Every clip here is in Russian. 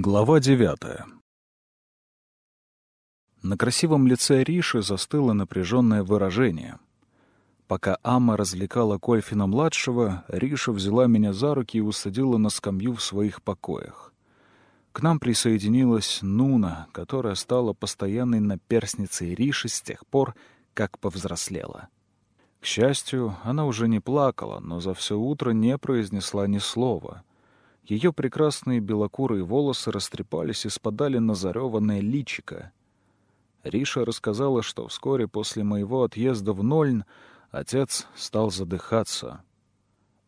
Глава девятая На красивом лице Риши застыло напряженное выражение. Пока Ама развлекала Кольфина-младшего, Риша взяла меня за руки и усадила на скамью в своих покоях. К нам присоединилась Нуна, которая стала постоянной наперсницей Риши с тех пор, как повзрослела. К счастью, она уже не плакала, но за все утро не произнесла ни слова — ее прекрасные белокурые волосы растрепались и спадали на зареванное личико. Риша рассказала, что вскоре после моего отъезда в Нольн отец стал задыхаться.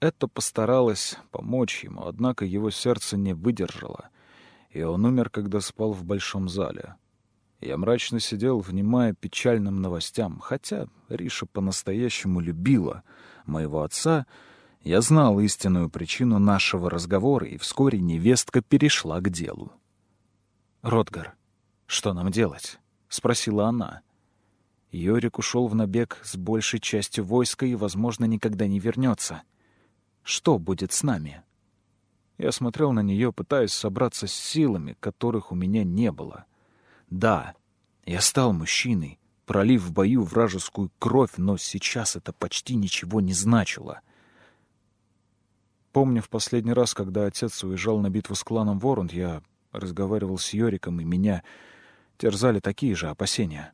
Это постаралась помочь ему, однако его сердце не выдержало, и он умер, когда спал в большом зале. Я мрачно сидел, внимая печальным новостям, хотя Риша по-настоящему любила моего отца — я знал истинную причину нашего разговора, и вскоре невестка перешла к делу. «Ротгар, что нам делать?» — спросила она. Йорик ушел в набег с большей частью войска и, возможно, никогда не вернется. Что будет с нами? Я смотрел на нее, пытаясь собраться с силами, которых у меня не было. Да, я стал мужчиной, пролив в бою вражескую кровь, но сейчас это почти ничего не значило — Помню, в последний раз, когда отец уезжал на битву с кланом Ворунд, я разговаривал с Йориком, и меня терзали такие же опасения.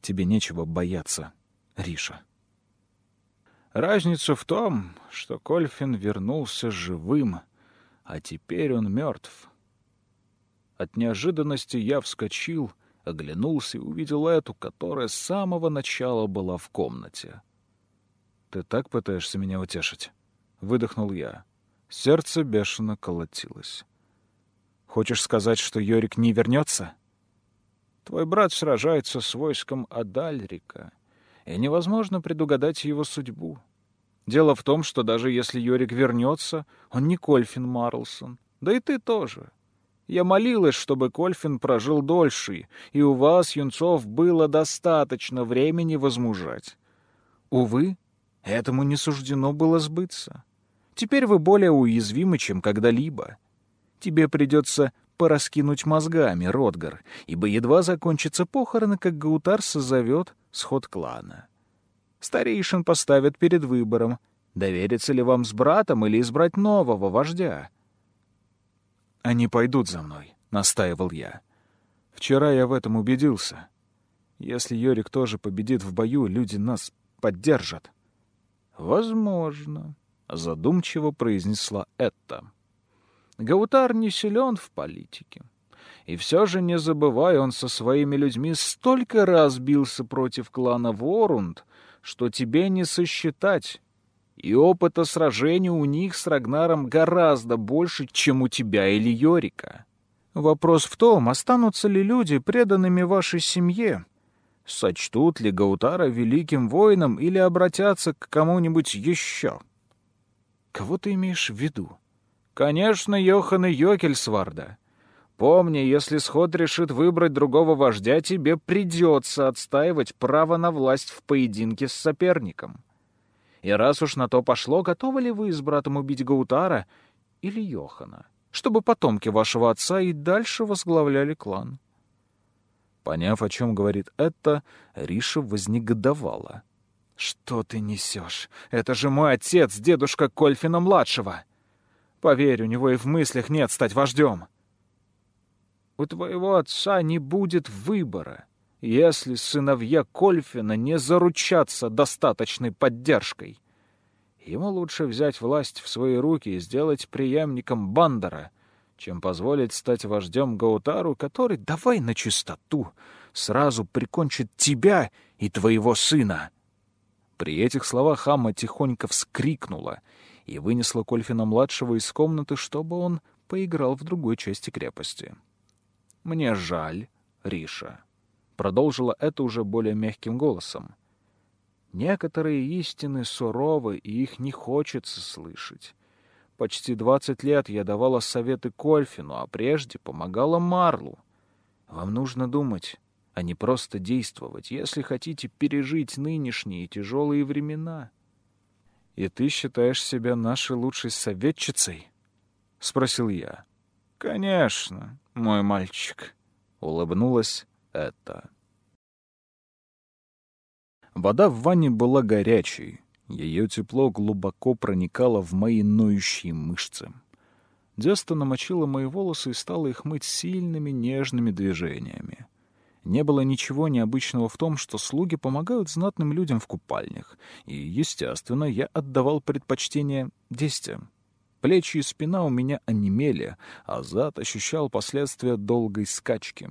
Тебе нечего бояться, Риша. Разница в том, что Кольфин вернулся живым, а теперь он мертв. От неожиданности я вскочил, оглянулся и увидел эту, которая с самого начала была в комнате. «Ты так пытаешься меня утешить?» Выдохнул я. Сердце бешено колотилось. «Хочешь сказать, что Йорик не вернется?» «Твой брат сражается с войском Адальрика, и невозможно предугадать его судьбу. Дело в том, что даже если Йорик вернется, он не Кольфин Марлсон. Да и ты тоже. Я молилась, чтобы Кольфин прожил дольше, и у вас, юнцов, было достаточно времени возмужать. Увы, этому не суждено было сбыться. Теперь вы более уязвимы, чем когда-либо. Тебе придется пораскинуть мозгами, Ротгар, ибо едва закончатся похороны, как Гаутар созовет сход клана. Старейшин поставят перед выбором, довериться ли вам с братом или избрать нового вождя. «Они пойдут за мной», — настаивал я. «Вчера я в этом убедился. Если Йорик тоже победит в бою, люди нас поддержат». «Возможно», задумчиво произнесла это. Гаутар не силен в политике. И все же, не забывай, он со своими людьми столько раз бился против клана Ворунд, что тебе не сосчитать. И опыта сражений у них с Рагнаром гораздо больше, чем у тебя или Йорика. Вопрос в том, останутся ли люди преданными вашей семье, сочтут ли Гаутара великим воином или обратятся к кому-нибудь еще. Кого ты имеешь в виду? Конечно, Йохана Йокельсварда. Помни, если сход решит выбрать другого вождя, тебе придется отстаивать право на власть в поединке с соперником. И раз уж на то пошло, готовы ли вы с братом убить Гаутара или Йохана, чтобы потомки вашего отца и дальше возглавляли клан? Поняв, о чем говорит это, Риша вознегодовала. «Что ты несешь? Это же мой отец, дедушка Кольфина-младшего! Поверь, у него и в мыслях нет стать вождем!» «У твоего отца не будет выбора, если сыновья Кольфина не заручатся достаточной поддержкой. Ему лучше взять власть в свои руки и сделать преемником Бандера, чем позволить стать вождем Гаутару, который, давай на чистоту, сразу прикончит тебя и твоего сына!» При этих словах Амма тихонько вскрикнула и вынесла Кольфина-младшего из комнаты, чтобы он поиграл в другой части крепости. «Мне жаль, Риша», — продолжила это уже более мягким голосом. «Некоторые истины суровы, и их не хочется слышать. Почти двадцать лет я давала советы Кольфину, а прежде помогала Марлу. Вам нужно думать, а не просто действовать, если хотите пережить нынешние тяжелые времена. — И ты считаешь себя нашей лучшей советчицей? — спросил я. — «Конечно, мой мальчик», — улыбнулась это. Вода в ванне была горячей. Ее тепло глубоко проникало в мои ноющие мышцы. Деста намочила мои волосы и стала их мыть сильными нежными движениями. Не было ничего необычного в том, что слуги помогают знатным людям в купальнях, и, естественно, я отдавал предпочтение Десте. Плечи и спина у меня онемели, а зад ощущал последствия долгой скачки.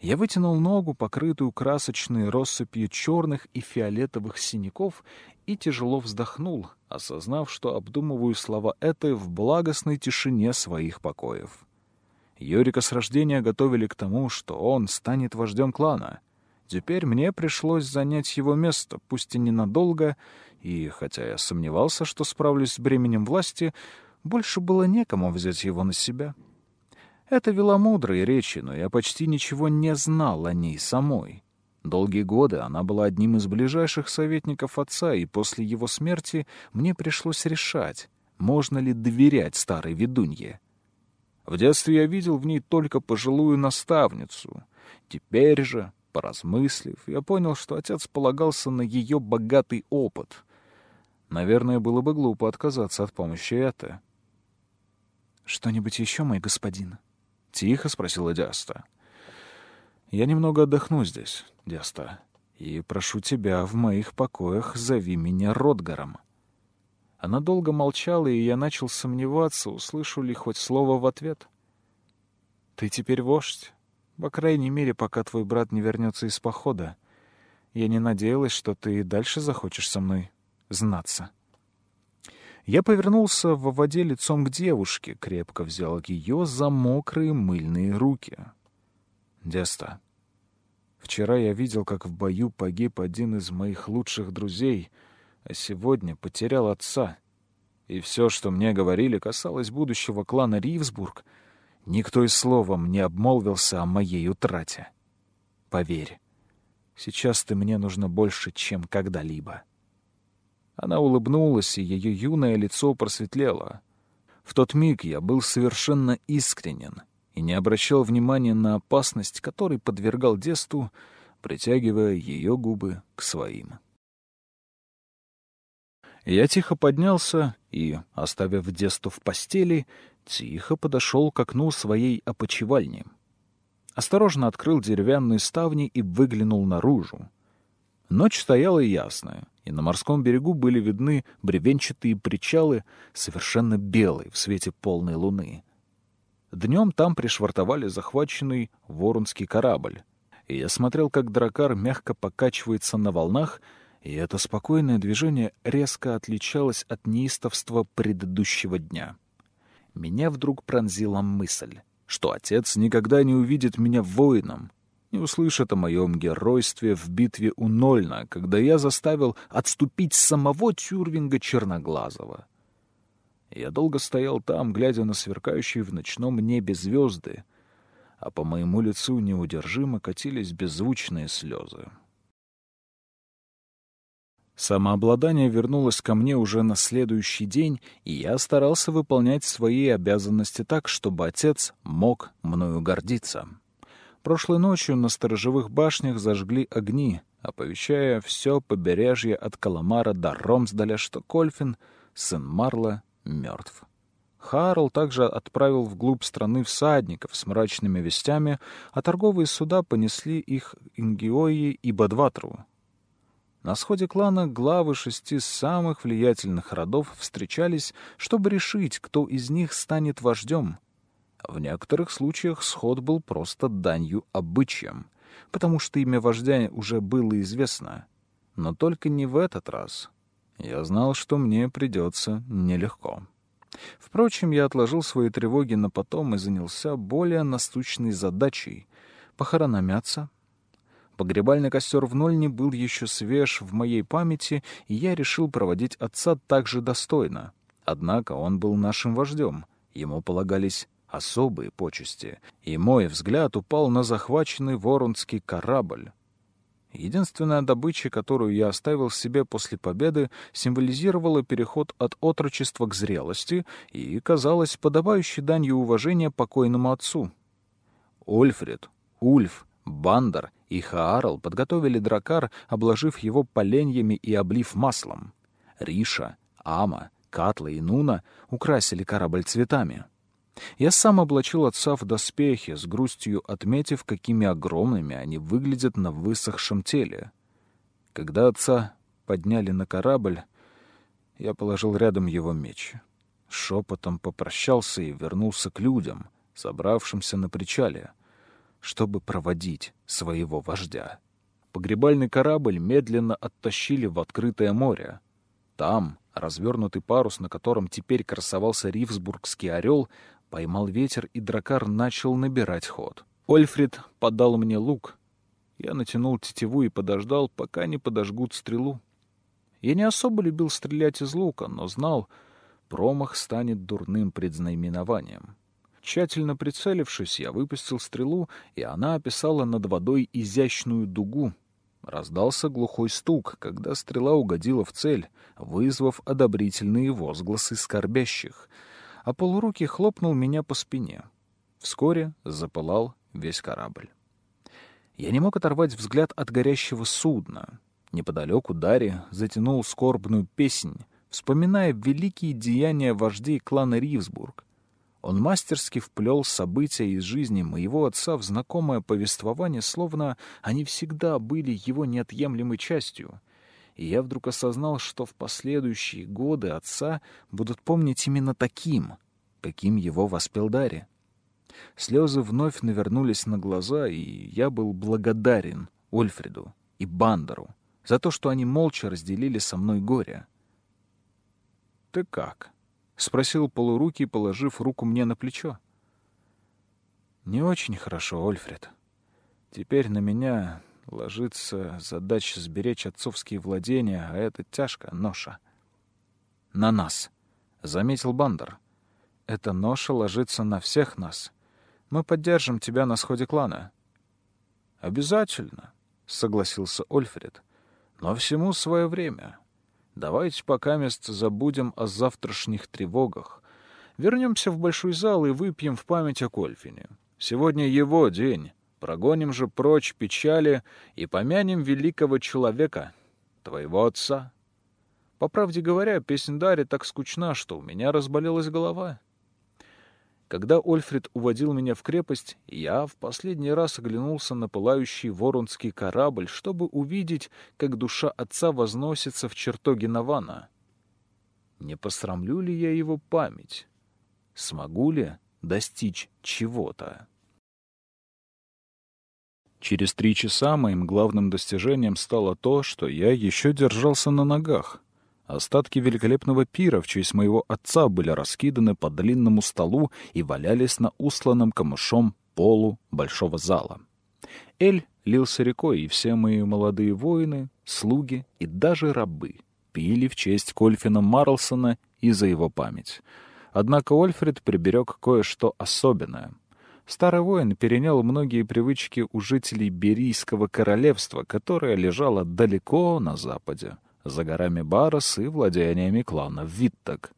Я вытянул ногу, покрытую красочной россыпью черных и фиолетовых синяков, и тяжело вздохнул, осознав, что обдумываю слова этой в благостной тишине своих покоев. Юрика с рождения готовили к тому, что он станет вождем клана. Теперь мне пришлось занять его место, пусть и ненадолго, и, хотя я сомневался, что справлюсь с бременем власти, больше было некому взять его на себя. Это вела мудрые речи, но я почти ничего не знал о ней самой. Долгие годы она была одним из ближайших советников отца, и после его смерти мне пришлось решать, можно ли доверять старой ведунье. В детстве я видел в ней только пожилую наставницу. Теперь же, поразмыслив, я понял, что отец полагался на ее богатый опыт. Наверное, было бы глупо отказаться от помощи это. «Что-нибудь еще, мой господин?» — тихо спросила Диаста. «Я немного отдохну здесь, Диаста, и прошу тебя в моих покоях зови меня Ротгаром». Она долго молчала, и я начал сомневаться, услышу ли хоть слово в ответ. «Ты теперь вождь. По крайней мере, пока твой брат не вернется из похода. Я не надеялась, что ты и дальше захочешь со мной знаться». Я повернулся в воде лицом к девушке, крепко взял ее за мокрые мыльные руки. «Деста, вчера я видел, как в бою погиб один из моих лучших друзей — а сегодня потерял отца. И все, что мне говорили, касалось будущего клана Ривсбург. Никто и словом не обмолвился о моей утрате. Поверь, сейчас ты мне нужно больше, чем когда-либо. Она улыбнулась, и ее юное лицо просветлело. В тот миг я был совершенно искренен и не обращал внимания на опасность, которой подвергал Десту, притягивая ее губы к своим. Я тихо поднялся и, оставив Десту в постели, тихо подошел к окну своей опочивальни. Осторожно открыл деревянные ставни и выглянул наружу. Ночь стояла ясная, и на морском берегу были видны бревенчатые причалы, совершенно белые в свете полной луны. Днем там пришвартовали захваченный воронский корабль, и я смотрел, как дракар мягко покачивается на волнах, и это спокойное движение резко отличалось от неистовства предыдущего дня. Меня вдруг пронзила мысль, что отец никогда не увидит меня воином, не услышит о моем геройстве в битве у Нольна, когда я заставил отступить самого Тюрвинга Черноглазого. Я долго стоял там, глядя на сверкающие в ночном небе звезды, а по моему лицу неудержимо катились беззвучные слезы. Самообладание вернулось ко мне уже на следующий день, и я старался выполнять свои обязанности так, чтобы отец мог мною гордиться. Прошлой ночью на сторожевых башнях зажгли огни, оповещая все побережье от Каламара до Ромсдаля, что Кольфин, сын Марла, мертв. Харл также отправил вглубь страны всадников с мрачными вестями, а торговые суда понесли их Ингиои и Бадватру, на сходе клана главы шести самых влиятельных родов встречались, чтобы решить, кто из них станет вождем. В некоторых случаях сход был просто данью обычаям, потому что имя вождя уже было известно. Но только не в этот раз. Я знал, что мне придется нелегко. Впрочем, я отложил свои тревоги на потом и занялся более насущной задачей — похоронами отца. Погребальный костер в Нольне был еще свеж в моей памяти, и я решил проводить отца так же достойно. Однако он был нашим вождем, ему полагались особые почести, и мой взгляд упал на захваченный воронский корабль. Единственная добыча, которую я оставил себе после победы, символизировала переход от отрочества к зрелости и казалась подобающей данью уважения покойному отцу. Ольфред, Ульф, Бандер и Хаарл подготовили дракар, обложив его поленьями и облив маслом. Риша, Ама, Катла и Нуна украсили корабль цветами. Я сам облачил отца в доспехи, с грустью отметив, какими огромными они выглядят на высохшем теле. Когда отца подняли на корабль, я положил рядом его меч. Шепотом попрощался и вернулся к людям, собравшимся на причале, чтобы проводить своего вождя. Погребальный корабль медленно оттащили в открытое море. Там, развернутый парус, на котором теперь красовался Ривсбургский орел, Поймал ветер, и дракар начал набирать ход. Ольфрид подал мне лук. Я натянул тетиву и подождал, пока не подожгут стрелу. Я не особо любил стрелять из лука, но знал, промах станет дурным предзнаменованием. Тщательно прицелившись, я выпустил стрелу, и она описала над водой изящную дугу. Раздался глухой стук, когда стрела угодила в цель, вызвав одобрительные возгласы скорбящих — а полурукий хлопнул меня по спине. Вскоре запылал весь корабль. Я не мог оторвать взгляд от горящего судна. Неподалеку Дари затянул скорбную песнь, вспоминая великие деяния вождей клана Ривсбург. Он мастерски вплел события из жизни моего отца в знакомое повествование, словно они всегда были его неотъемлемой частью, и я вдруг осознал, что в последующие годы отца будут помнить именно таким, каким его воспел Дарья. Слезы вновь навернулись на глаза, и я был благодарен Ольфреду и Бандеру за то, что они молча разделили со мной горе. «Ты как?» — спросил полурукий, положив руку мне на плечо. «Не очень хорошо, Ольфред. Теперь на меня ложится задача сберечь отцовские владения, а это тяжко, ноша. На нас, — заметил Бандер. Эта ноша ложится на всех нас. Мы поддержим тебя на сходе клана. Обязательно, — согласился Ольфред. Но всему свое время. Давайте пока мест забудем о завтрашних тревогах. Вернемся в большой зал и выпьем в память о Кольфине. Сегодня его день. Прогоним же прочь печали и помянем великого человека, твоего отца. По правде говоря, песнь Дари так скучна, что у меня разболелась голова. Когда Ольфред уводил меня в крепость, я в последний раз оглянулся на пылающий воронский корабль, чтобы увидеть, как душа отца возносится в чертоге Навана. Не посрамлю ли я его память? Смогу ли достичь чего-то? Через три часа моим главным достижением стало то, что я еще держался на ногах. Остатки великолепного пира в честь моего отца были раскиданы по длинному столу и валялись на усланном камышом полу большого зала. Эль лился рекой, и все мои молодые воины, слуги и даже рабы пили в честь Кольфина Марлсона и за его память. Однако Ольфред приберег кое-что особенное — Старый воин перенял многие привычки у жителей Берийского королевства, которое лежало далеко на западе, за горами Барос и владениями клана Виттак.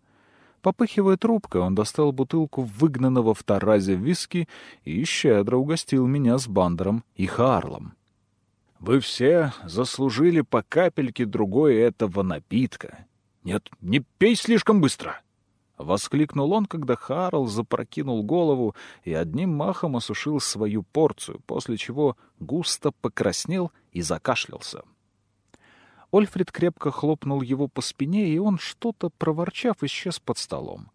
Попыхивая трубкой, он достал бутылку выгнанного в таразе виски и щедро угостил меня с Бандером и Харлом. «Вы все заслужили по капельке другой этого напитка. Нет, не пей слишком быстро!» Воскликнул он, когда Харл запрокинул голову и одним махом осушил свою порцию, после чего густо покраснел и закашлялся. Ольфред крепко хлопнул его по спине, и он, что-то проворчав, исчез под столом.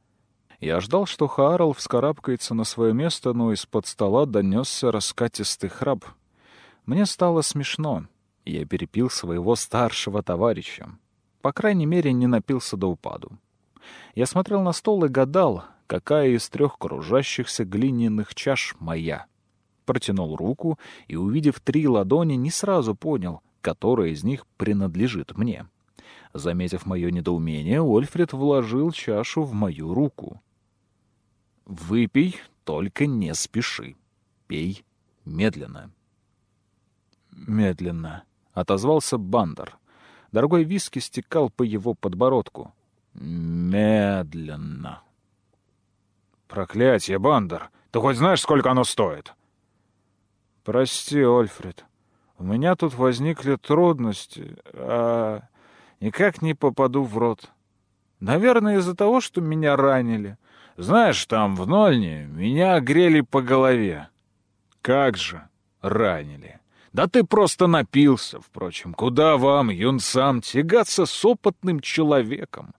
Я ждал, что Хаарл вскарабкается на свое место, но из-под стола донесся раскатистый храп. Мне стало смешно. Я перепил своего старшего товарища. По крайней мере, не напился до упаду. Я смотрел на стол и гадал, какая из трех кружащихся глиняных чаш моя. Протянул руку и, увидев три ладони, не сразу понял, которая из них принадлежит мне. Заметив мое недоумение, Ольфред вложил чашу в мою руку. «Выпей, только не спеши. Пей медленно». «Медленно», — отозвался Бандер. Дорогой виски стекал по его подбородку. Медленно. «Проклятие, Бандер! Ты хоть знаешь, сколько оно стоит?» «Прости, Ольфред, у меня тут возникли трудности, а никак не попаду в рот. Наверное, из-за того, что меня ранили. Знаешь, там, в Нольне, меня грели по голове. Как же ранили!» Да ты просто напился, впрочем. Куда вам, юнцам, тягаться с опытным человеком?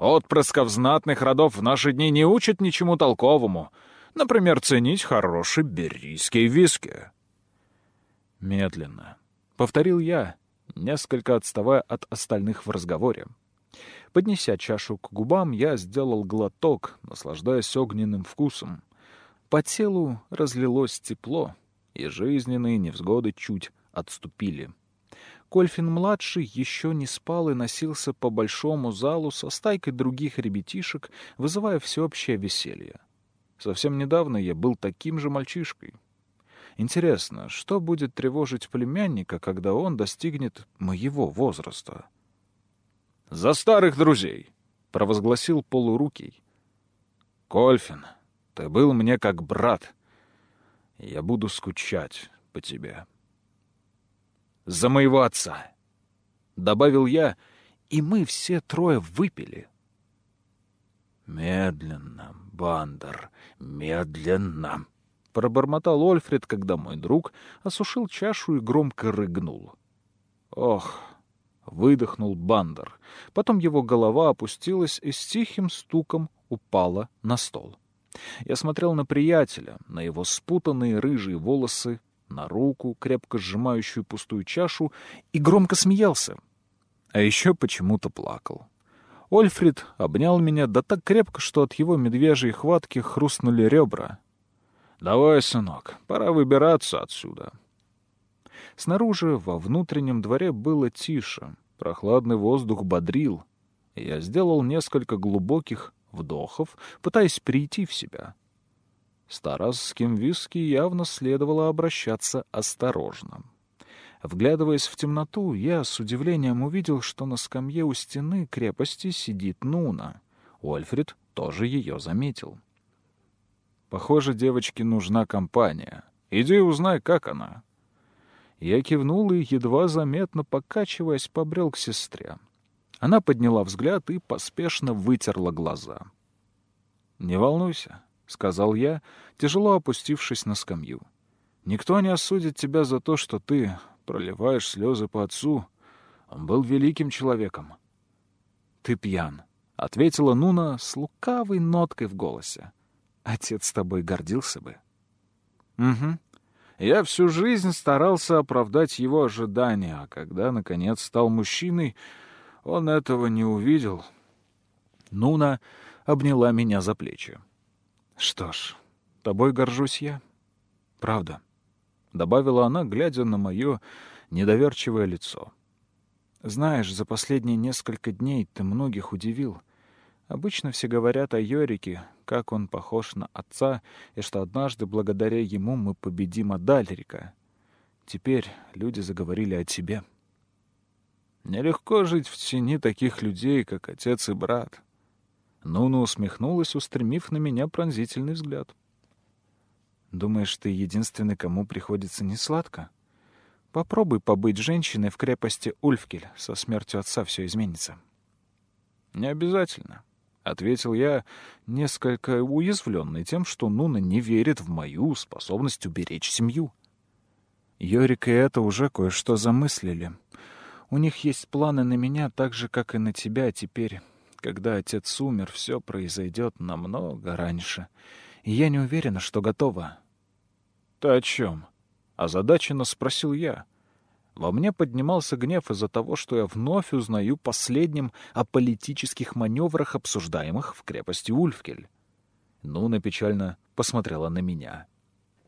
Отпрысков знатных родов в наши дни не учат ничему толковому. Например, ценить хороший берийский виски. Медленно. Повторил я, несколько отставая от остальных в разговоре. Поднеся чашу к губам, я сделал глоток, наслаждаясь огненным вкусом. По телу разлилось тепло, и жизненные невзгоды чуть отступили. Кольфин-младший еще не спал и носился по большому залу со стайкой других ребятишек, вызывая всеобщее веселье. Совсем недавно я был таким же мальчишкой. Интересно, что будет тревожить племянника, когда он достигнет моего возраста? «За старых друзей!» — провозгласил полурукий. «Кольфин, ты был мне как брат. Я буду скучать по тебе» за моего отца!» Добавил я, и мы все трое выпили. «Медленно, Бандер, медленно!» — пробормотал Ольфред, когда мой друг осушил чашу и громко рыгнул. «Ох!» — выдохнул Бандер. Потом его голова опустилась и с тихим стуком упала на стол. Я смотрел на приятеля, на его спутанные рыжие волосы, на руку, крепко сжимающую пустую чашу, и громко смеялся. А еще почему-то плакал. Ольфрид обнял меня да так крепко, что от его медвежьей хватки хрустнули ребра. «Давай, сынок, пора выбираться отсюда». Снаружи, во внутреннем дворе, было тише. Прохладный воздух бодрил. Я сделал несколько глубоких вдохов, пытаясь прийти в себя. С тарасским виски явно следовало обращаться осторожно. Вглядываясь в темноту, я с удивлением увидел, что на скамье у стены крепости сидит Нуна. Ольфред тоже ее заметил. «Похоже, девочке нужна компания. Иди узнай, как она». Я кивнул и, едва заметно покачиваясь, побрел к сестре. Она подняла взгляд и поспешно вытерла глаза. «Не волнуйся, — сказал я, тяжело опустившись на скамью. «Никто не осудит тебя за то, что ты проливаешь слезы по отцу. Он был великим человеком». «Ты пьян», — ответила Нуна с лукавой ноткой в голосе. «Отец с тобой гордился бы». «Угу. Я всю жизнь старался оправдать его ожидания, а когда, наконец, стал мужчиной, он этого не увидел». Нуна обняла меня за плечи. «Что ж, тобой горжусь я. Правда», — добавила она, глядя на мое недоверчивое лицо. «Знаешь, за последние несколько дней ты многих удивил. Обычно все говорят о Йорике, как он похож на отца, и что однажды благодаря ему мы победим Адальрика. Теперь люди заговорили о тебе». «Нелегко жить в тени таких людей, как отец и брат», Нуна усмехнулась, устремив на меня пронзительный взгляд. «Думаешь, ты единственный, кому приходится несладко? Попробуй побыть женщиной в крепости Ульфкель. Со смертью отца все изменится». «Не обязательно», — ответил я, несколько уязвленный тем, что Нуна не верит в мою способность уберечь семью. Йорик и это уже кое-что замыслили. У них есть планы на меня так же, как и на тебя теперь когда отец умер, все произойдет намного раньше. И я не уверена, что готова. — Ты о чем? — озадаченно спросил я. Во мне поднимался гнев из-за того, что я вновь узнаю последним о политических маневрах, обсуждаемых в крепости Ульфкель. Нуна печально посмотрела на меня.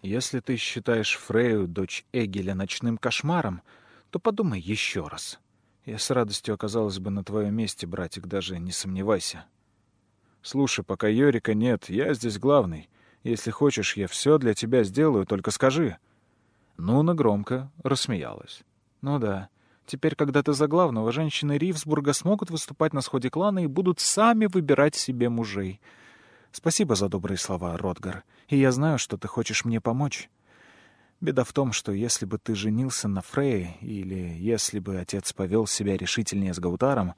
«Если ты считаешь Фрею, дочь Эгеля, ночным кошмаром, то подумай еще раз. Я с радостью оказалась бы на твоем месте, братик, даже не сомневайся. Слушай, пока Йорика нет, я здесь главный. Если хочешь, я все для тебя сделаю, только скажи. Нуна громко рассмеялась. Ну да, Теперь, когда ты за главного, женщины Ривсбурга смогут выступать на сходе клана и будут сами выбирать себе мужей. Спасибо за добрые слова, Ротгар. И я знаю, что ты хочешь мне помочь. Беда в том, что если бы ты женился на Фрей, или если бы отец повел себя решительнее с Гаутаром,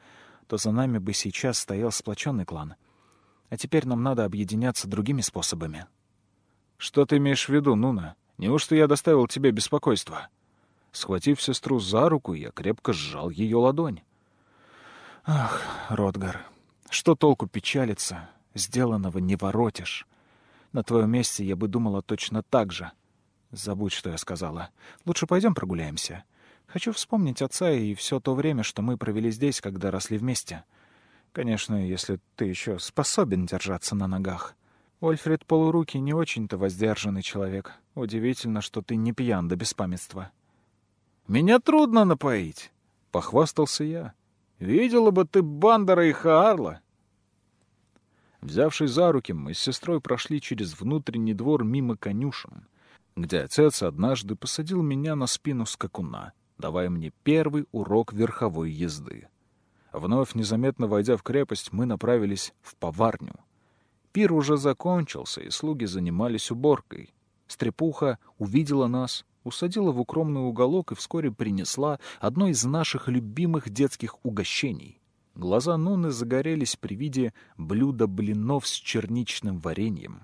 то за нами бы сейчас стоял сплоченный клан. А теперь нам надо объединяться другими способами. Что ты имеешь в виду, Нуна? Неужто я доставил тебе беспокойство? Схватив сестру за руку, я крепко сжал ее ладонь. Ах, Ротгар, что толку печалиться? Сделанного не воротишь. На твоем месте я бы думала точно так же. Забудь, что я сказала. Лучше пойдем прогуляемся. Хочу вспомнить отца и все то время, что мы провели здесь, когда росли вместе. Конечно, если ты еще способен держаться на ногах. Ольфред Полуруки не очень-то воздержанный человек. Удивительно, что ты не пьян до беспамятства. «Меня трудно напоить», — похвастался я. «Видела бы ты Бандера и Хаарла». Взявшись за руки, мы с сестрой прошли через внутренний двор мимо конюшен, где отец однажды посадил меня на спину скакуна, давая мне первый урок верховой езды. Вновь незаметно войдя в крепость, мы направились в поварню. Пир уже закончился, и слуги занимались уборкой. Стрепуха увидела нас, усадила в укромный уголок и вскоре принесла одно из наших любимых детских угощений. Глаза Нуны загорелись при виде блюда блинов с черничным вареньем.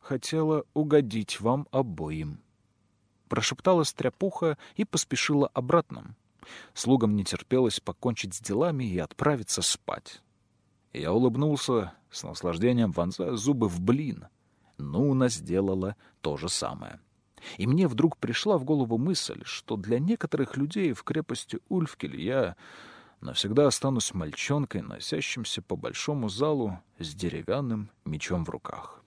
«Хотела угодить вам обоим», — прошептала стряпуха и поспешила обратно. Слугам не терпелось покончить с делами и отправиться спать. Я улыбнулся, с наслаждением вонзая зубы в блин. Нуна сделала то же самое. И мне вдруг пришла в голову мысль, что для некоторых людей в крепости Ульфкель я навсегда останусь мальчонкой, носящимся по большому залу с деревянным мечом в руках.